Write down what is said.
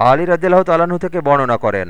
আলী রাজিল্লাহ তালাহু থেকে বর্ণনা করেন।